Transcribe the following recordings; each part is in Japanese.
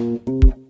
僕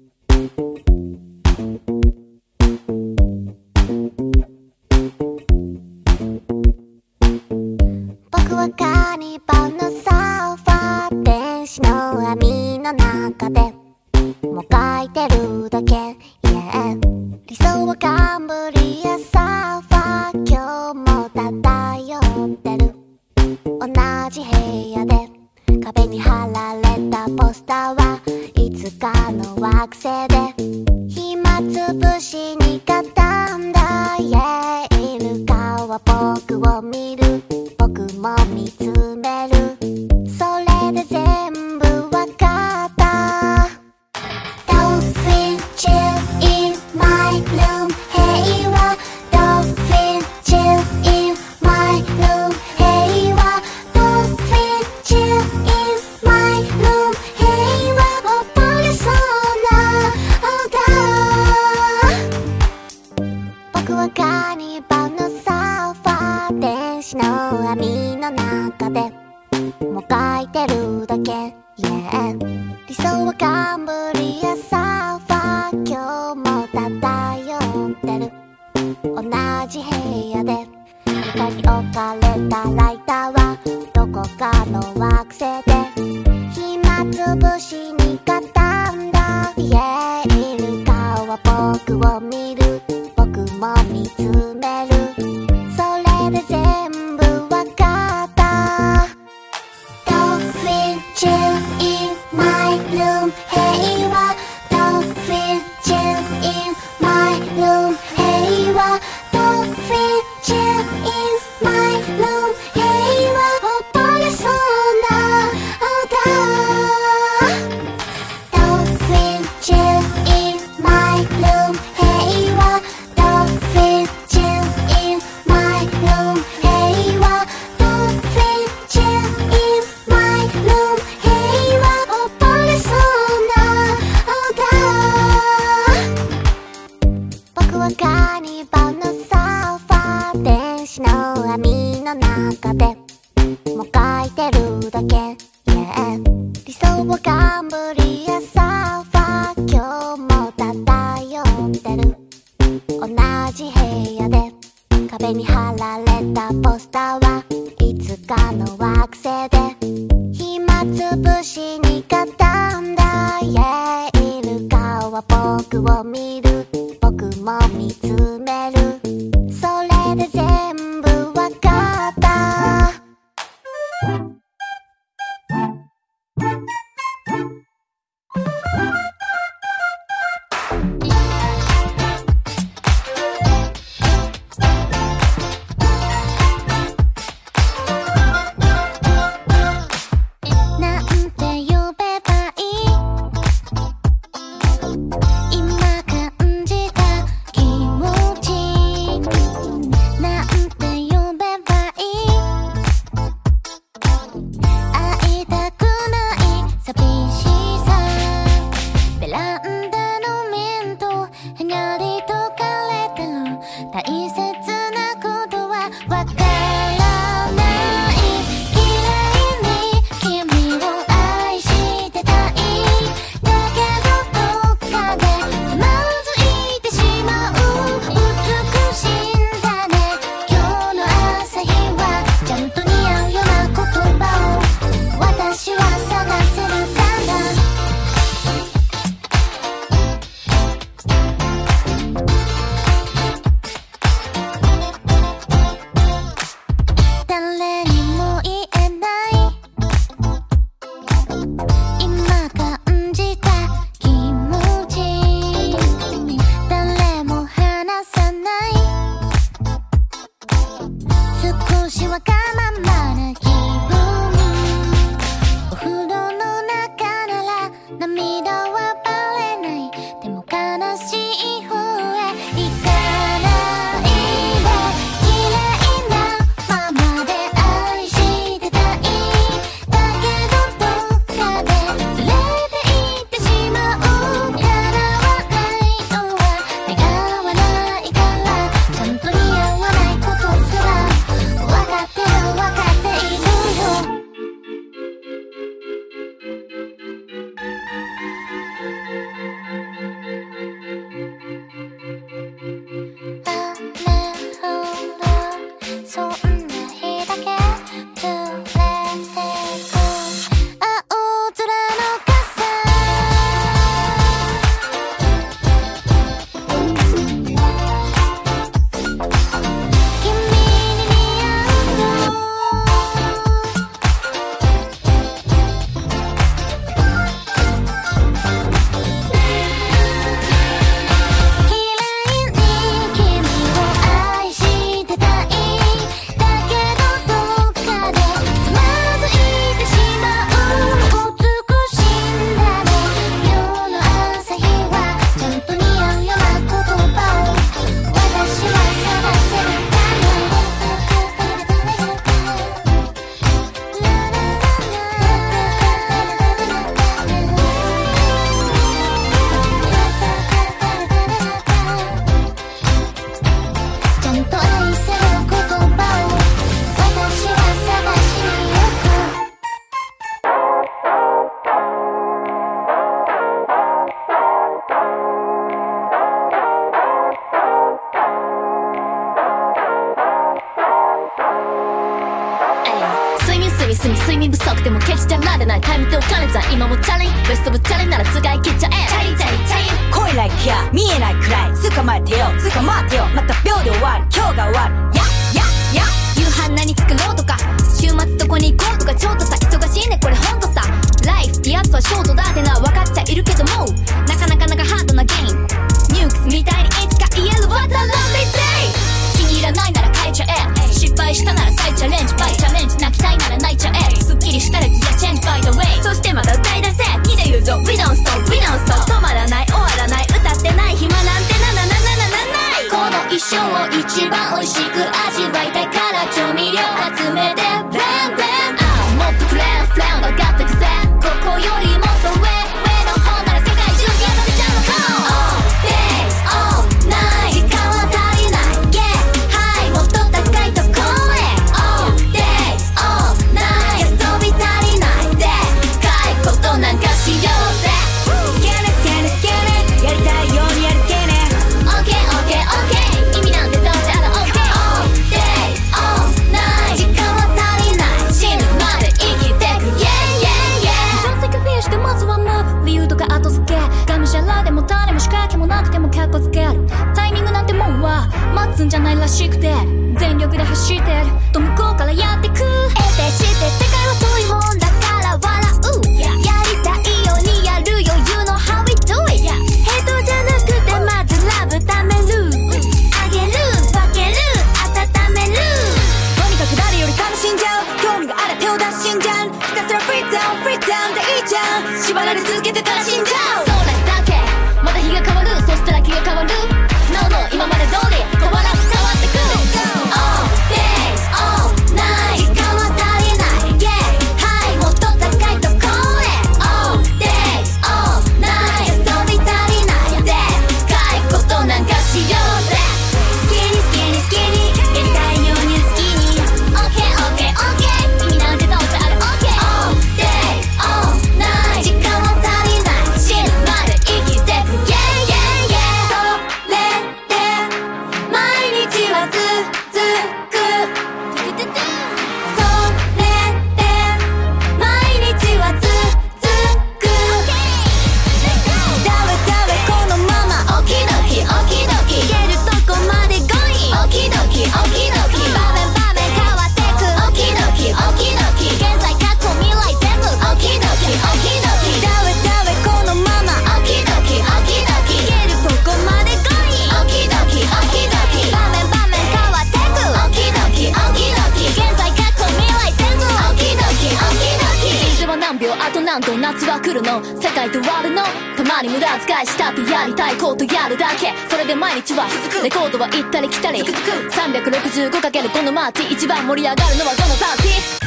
あるだけ。それで毎日はレコードは行ったり来たり。365× このマーチ。一番盛り上がるのはどのパーティー。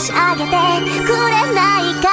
し上げてくれないか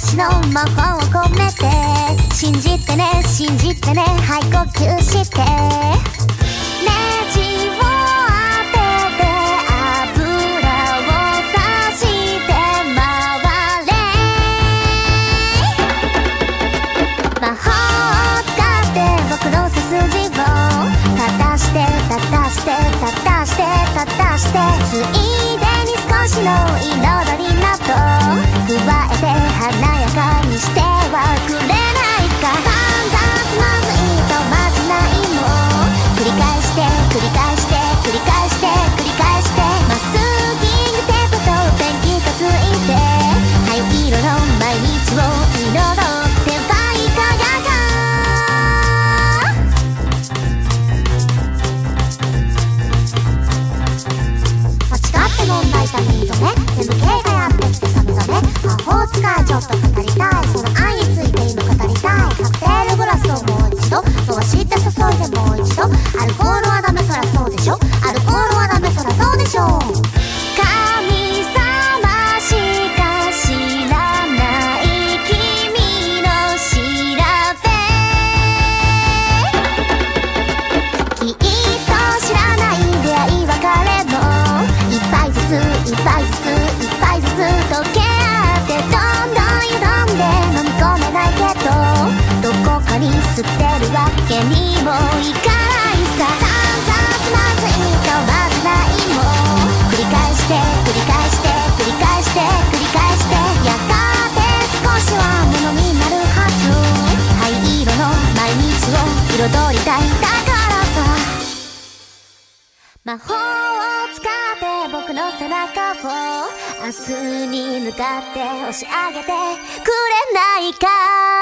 星の魔法を込めて。信じてね信じてねはい呼吸して。stay. ルコールはダメそらそうでしょ？アルコールはダメそらそうでしょ？神様しか知らない君の調べ。きっと知らない出会い別れも一杯ずつ一杯ずつ一杯ずつ溶け合ってどんどん歪んで。飲み込めないけどどこかに捨てるわけにもいかない。彩りたいだからさ。魔法を使って僕の背中を明日に向かって押し上げてくれないか？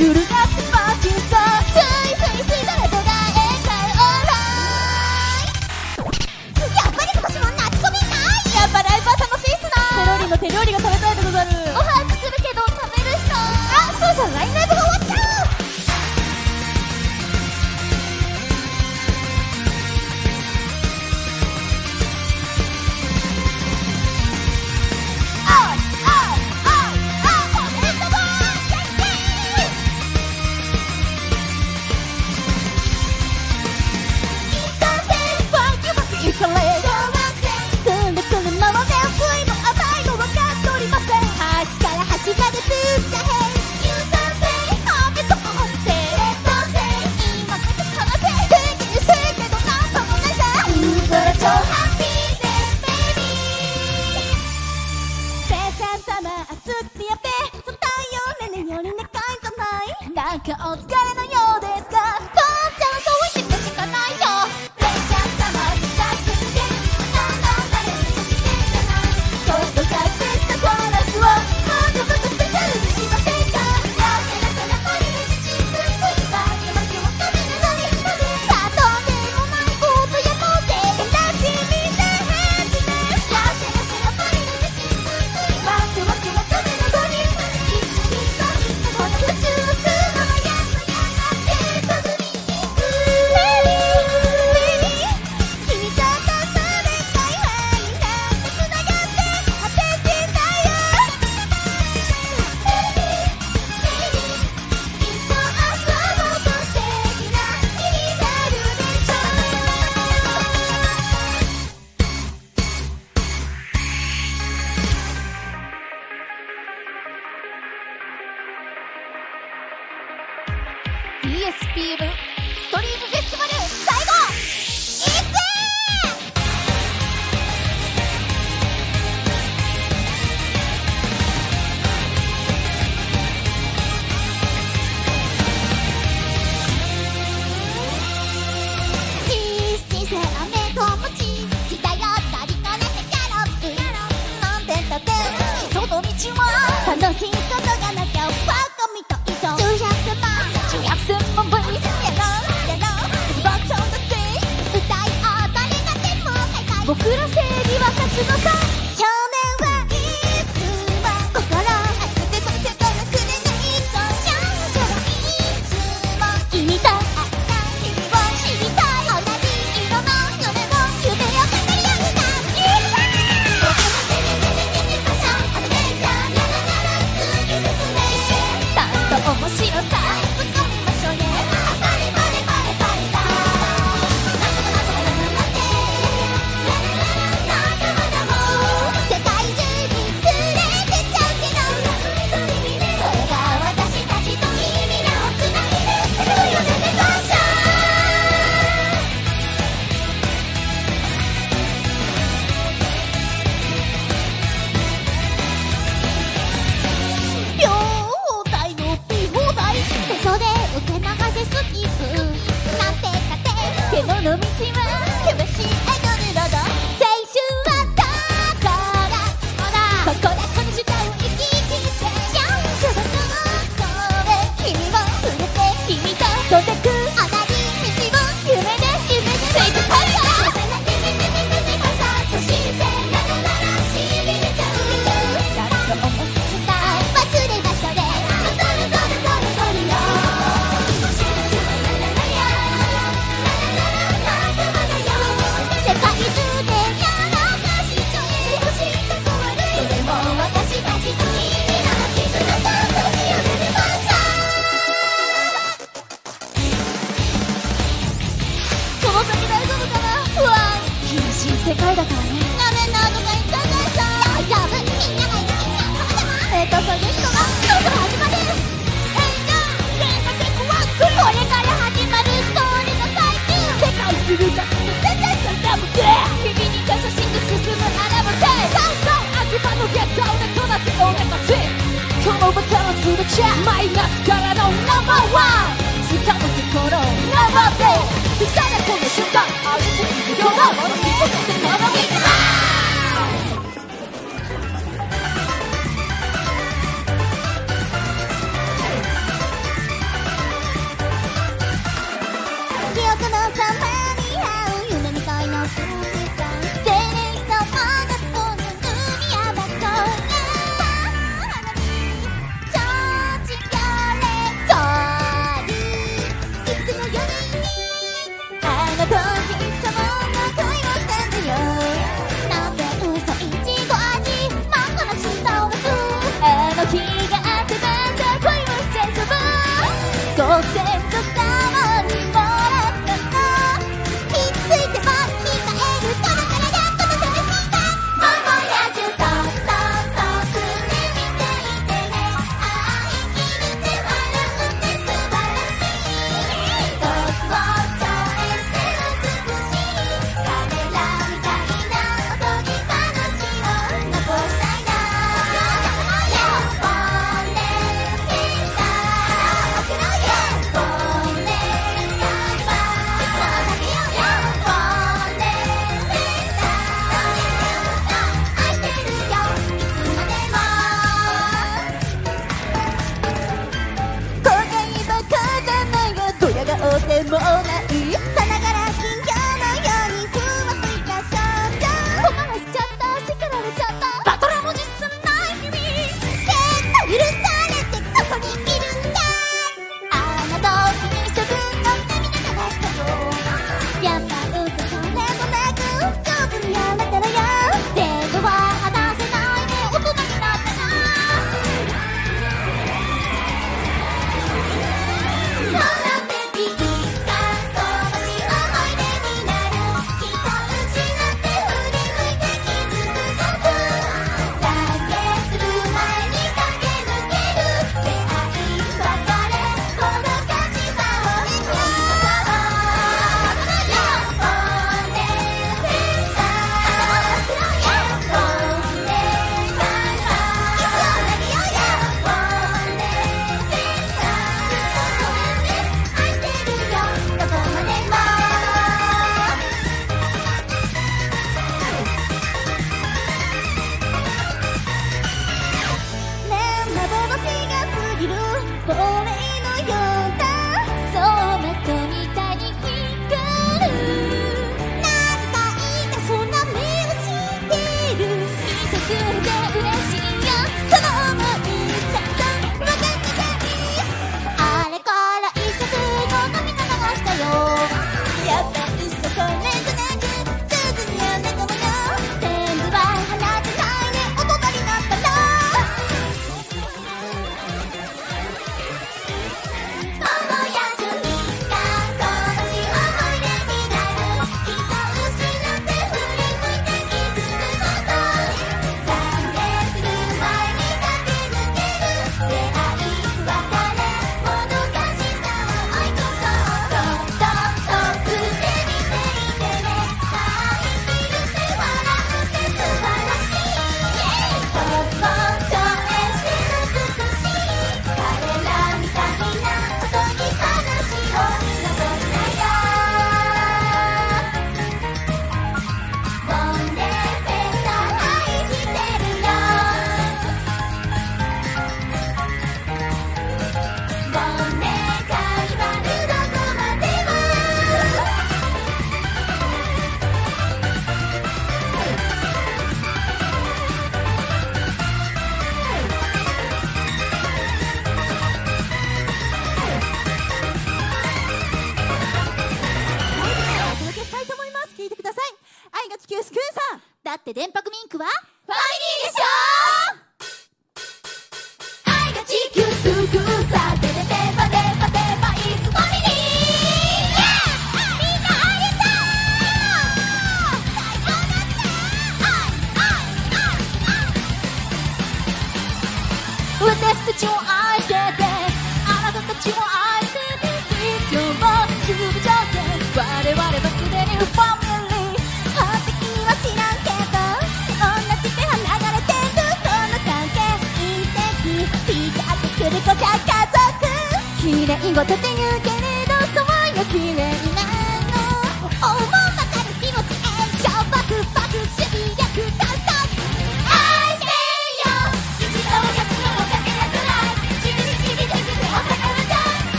유르가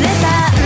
れた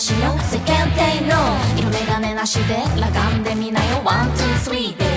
しの世間体の色眼鏡なしでラガンで見なよ。ワンツースリーで。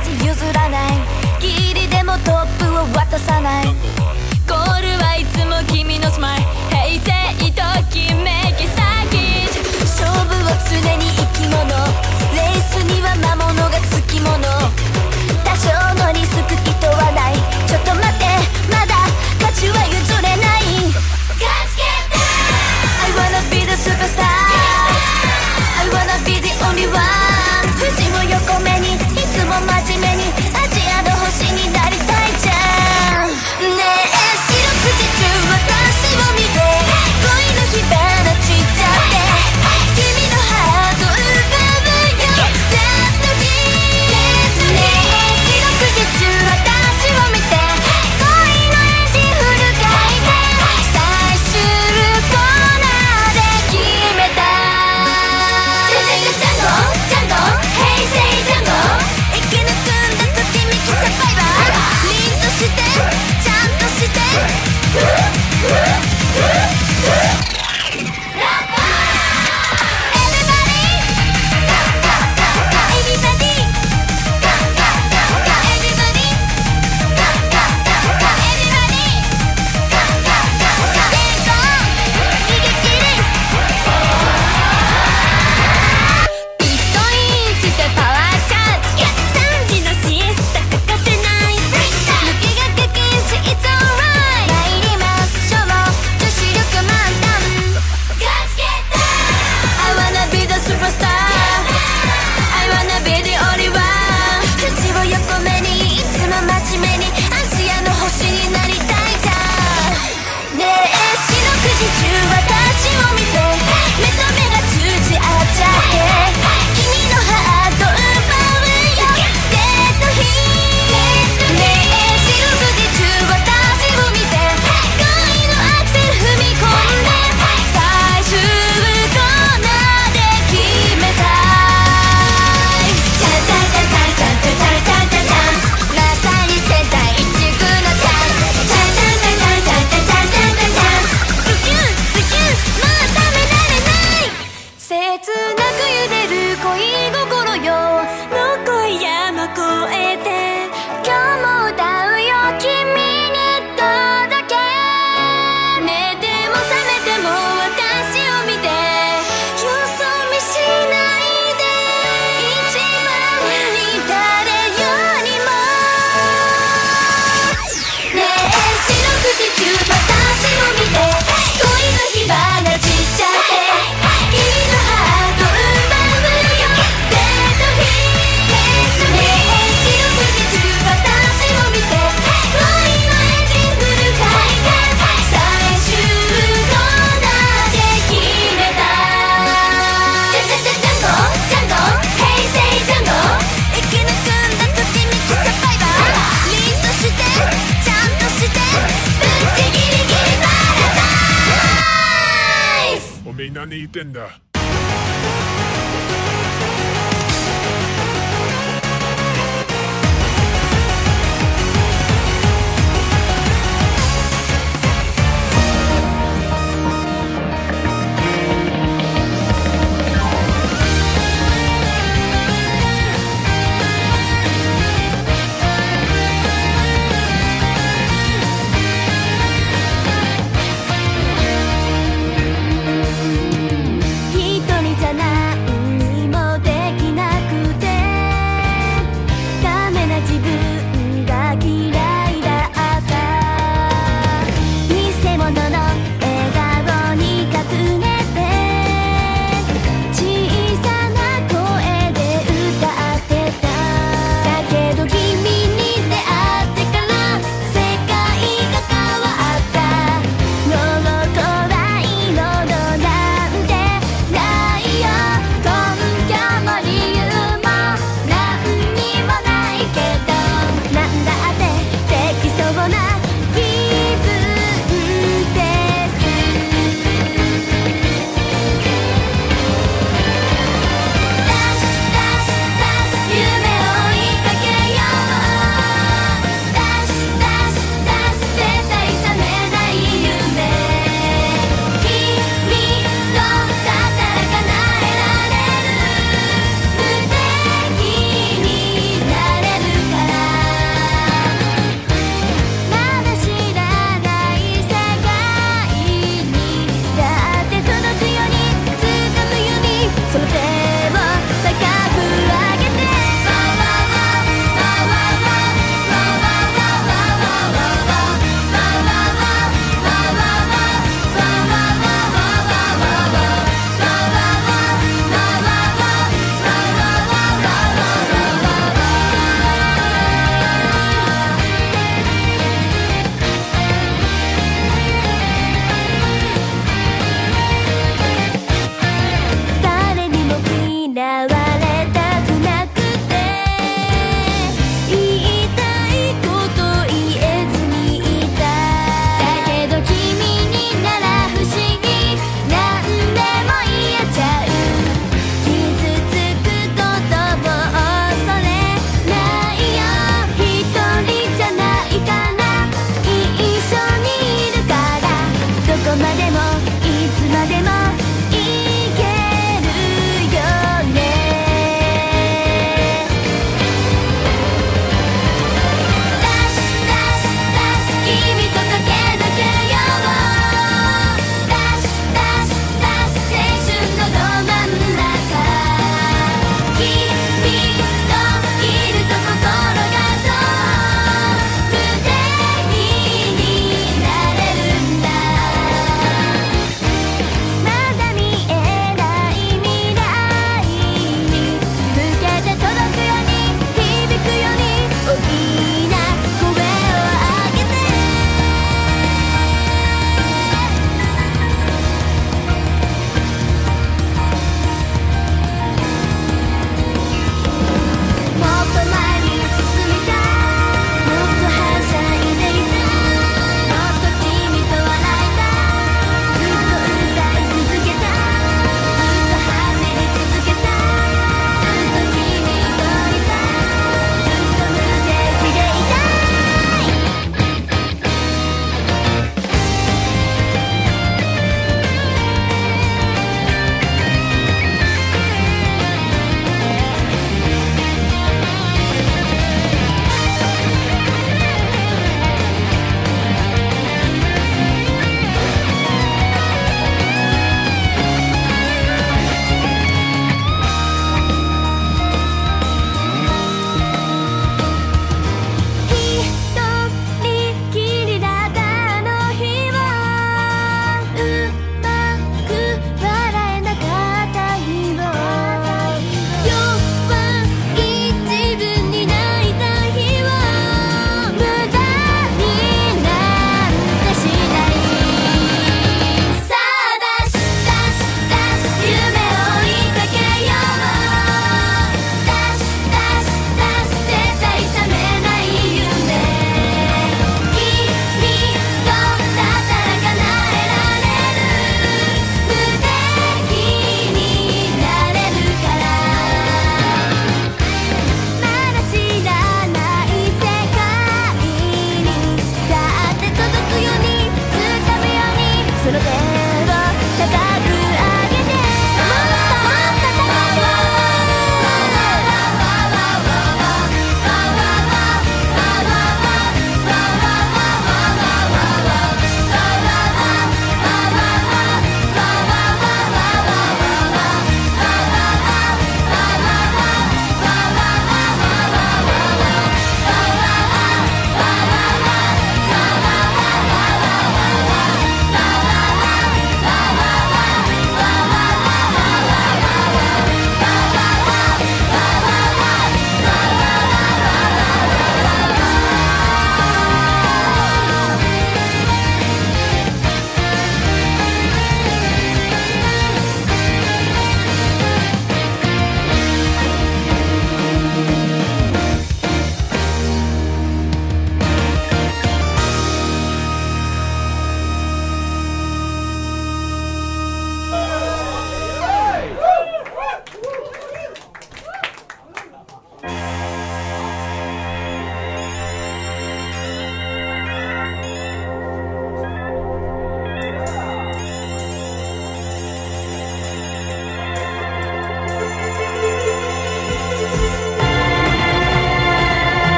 じ譲らない。ギリでもトップを渡さない。ゴールはいつも君のスマイル。平成ときめきサーキッ勝負は常に生き物。レースには魔物がつきもの多少のリスク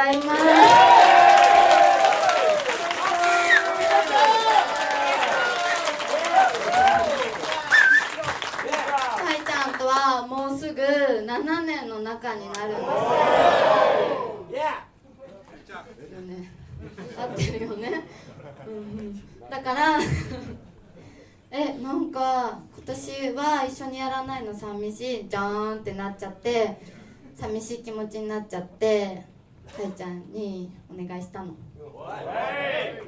ざいますかいちゃんとはもうすぐ7年の中になるんですよ。ね合ってるよね、うん、だからえなんか今年は一緒にやらないの寂しい。じゃんってなっちゃって寂しい気持ちになっちゃって。かいちゃんにお願いしたの。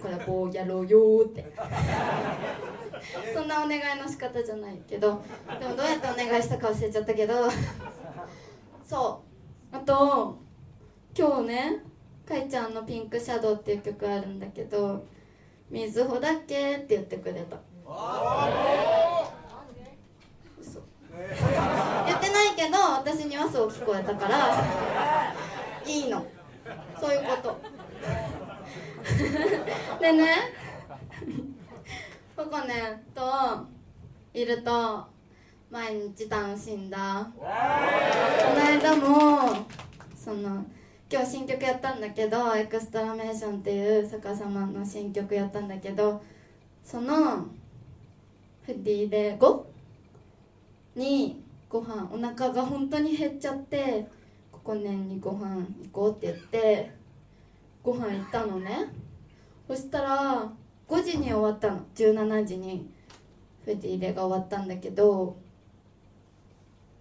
これこうやろうよーって。そんなお願いの仕方じゃないけどでもどうやってお願いしたか忘れちゃったけど。そう。あと今日ねかいちゃんの「ピンクシャドウ」っていう曲あるんだけど「みずほだっけ?」って言ってくれた。嘘。言ってないけど私にはそう聞こえたからいいのそういうこと。でねここねといると毎日楽しんだ。この間もその今日新曲やったんだけどエクストラメーションっていう逆さまの新曲やったんだけどそのフッディで5にご飯お腹が本当に減っちゃってここねんにご飯行こうって言ってご飯行ったのね。そしたら5時に終わったの。17時にフェディレが終わったんだけど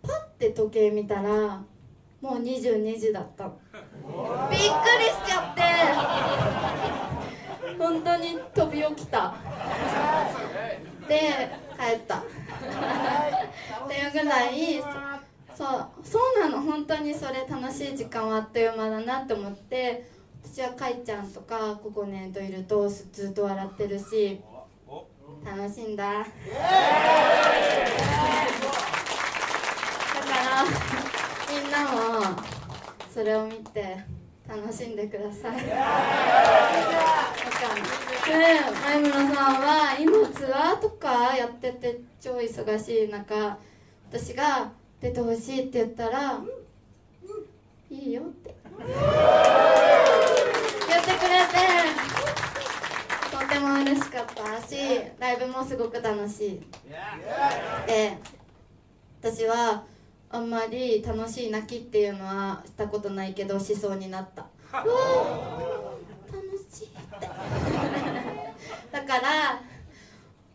パッて時計見たらもう22時だったの。びっくりしちゃって。本当に飛び起きた。で帰った。っていうぐらいそうそうなの。本当にそれ楽しい時間はあっという間だなって思って私はかいちゃんとかここねといるとずっと笑ってるし楽しいんだ。だからみんなもそれを見て楽しんでください。で、前村さんは今ツアーとかやってて超忙しい中私が出てほしいって言ったら「いいよ」って。言ってくれてとても嬉しかったしライブもすごく楽しい。で私はあんまり楽しい泣きっていうのはしたことないけどしそうになった。楽しいって。だから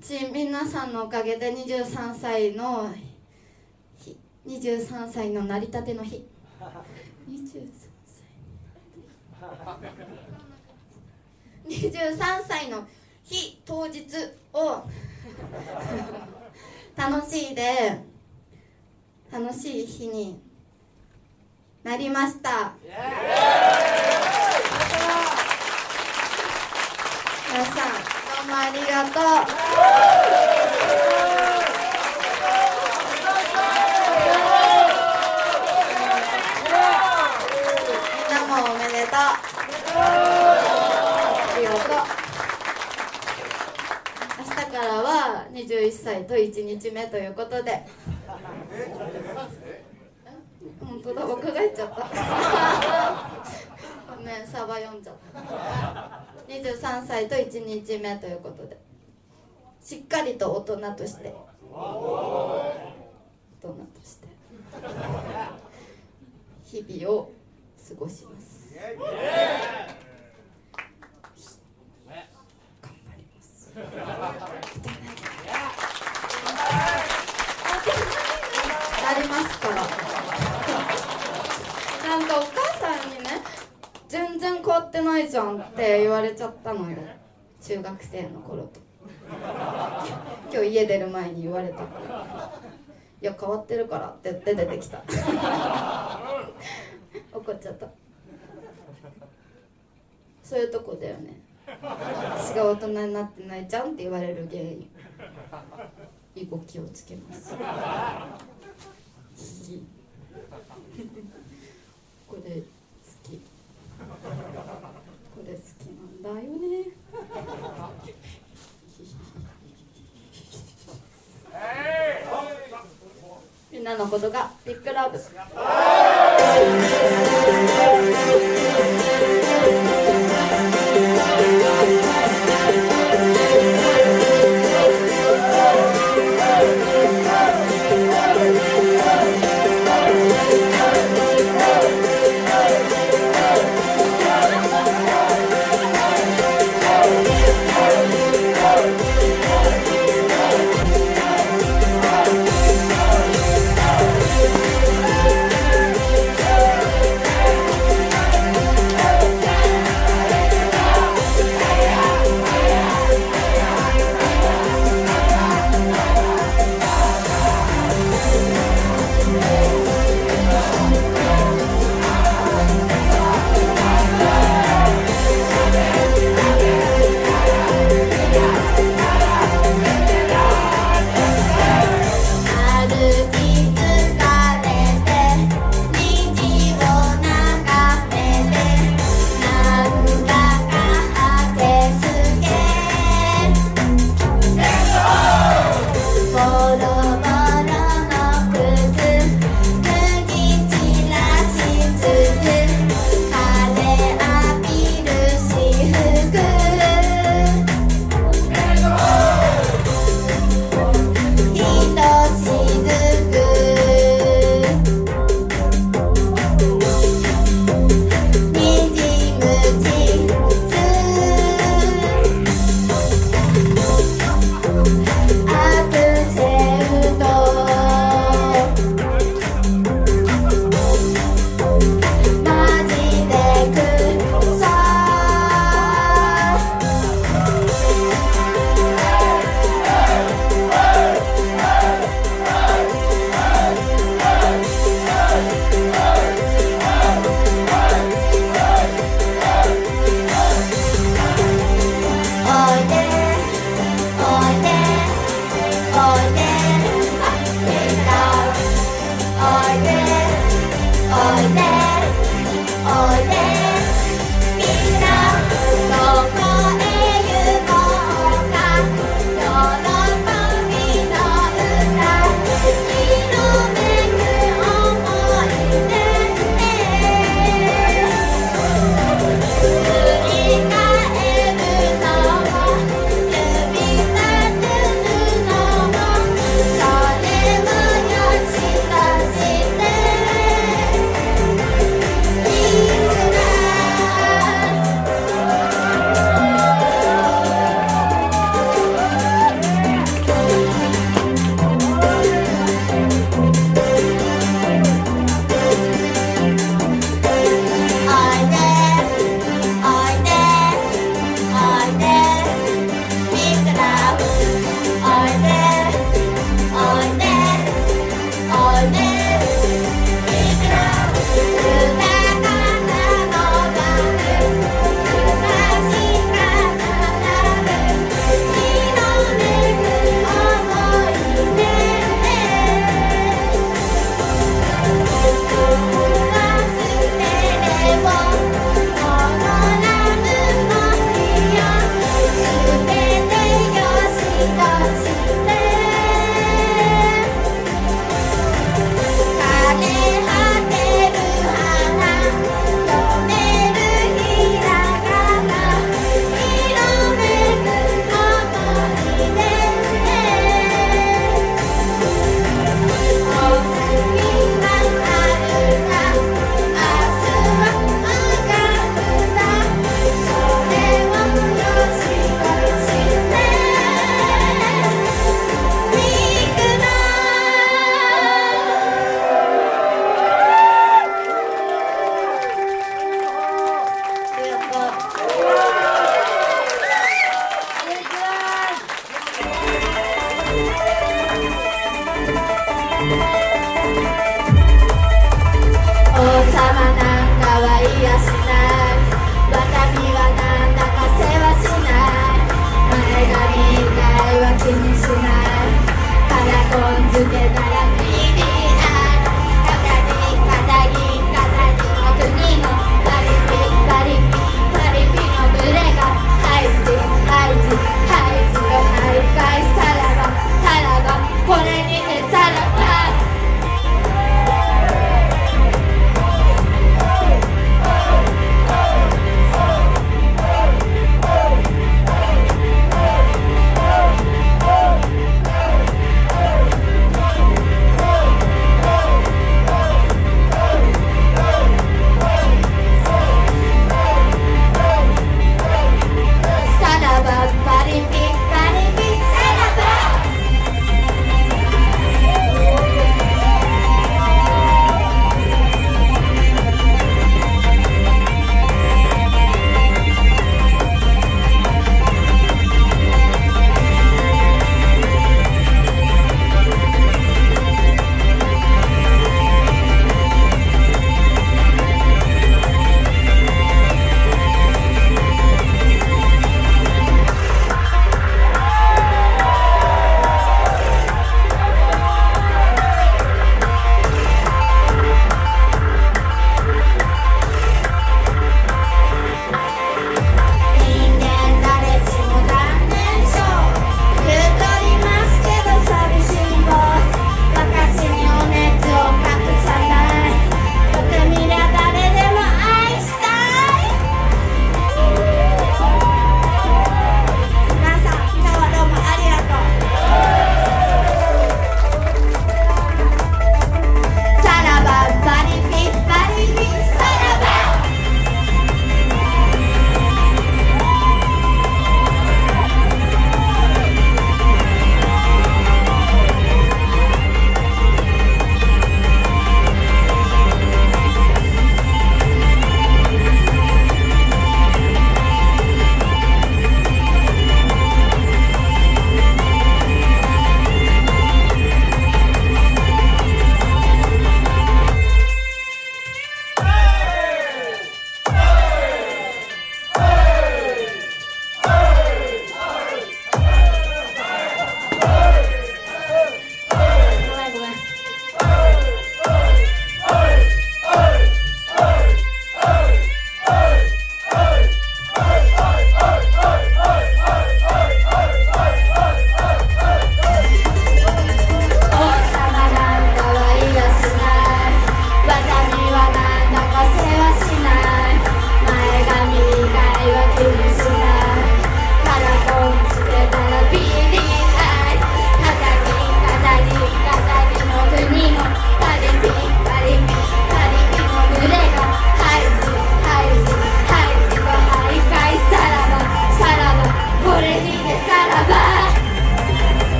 ち皆さんのおかげで23歳の23歳の成り立ての日。23歳23歳の日当日を。楽しいで。楽しい日になりました。皆さんどうもありがとうみんなもおめでとうありがとう明日からは21歳と1日目ということで。本当だ若返っちゃった。ごめんサバ読んじゃった。23歳と1日目ということで。しっかりと大人として。大人として。日々を過ごします。頑張りますから。なんかお母さんにね全然変わってないじゃんって言われちゃったのよ。中学生の頃と。今日家出る前に言われた。からいや変わってるからって言って出てきた。怒っちゃった。そういうとこだよね。私が大人になってないじゃんって言われる原因。以後気をつけます。これ好き。これ好きなんだよね。みんなのことがビッグラブ「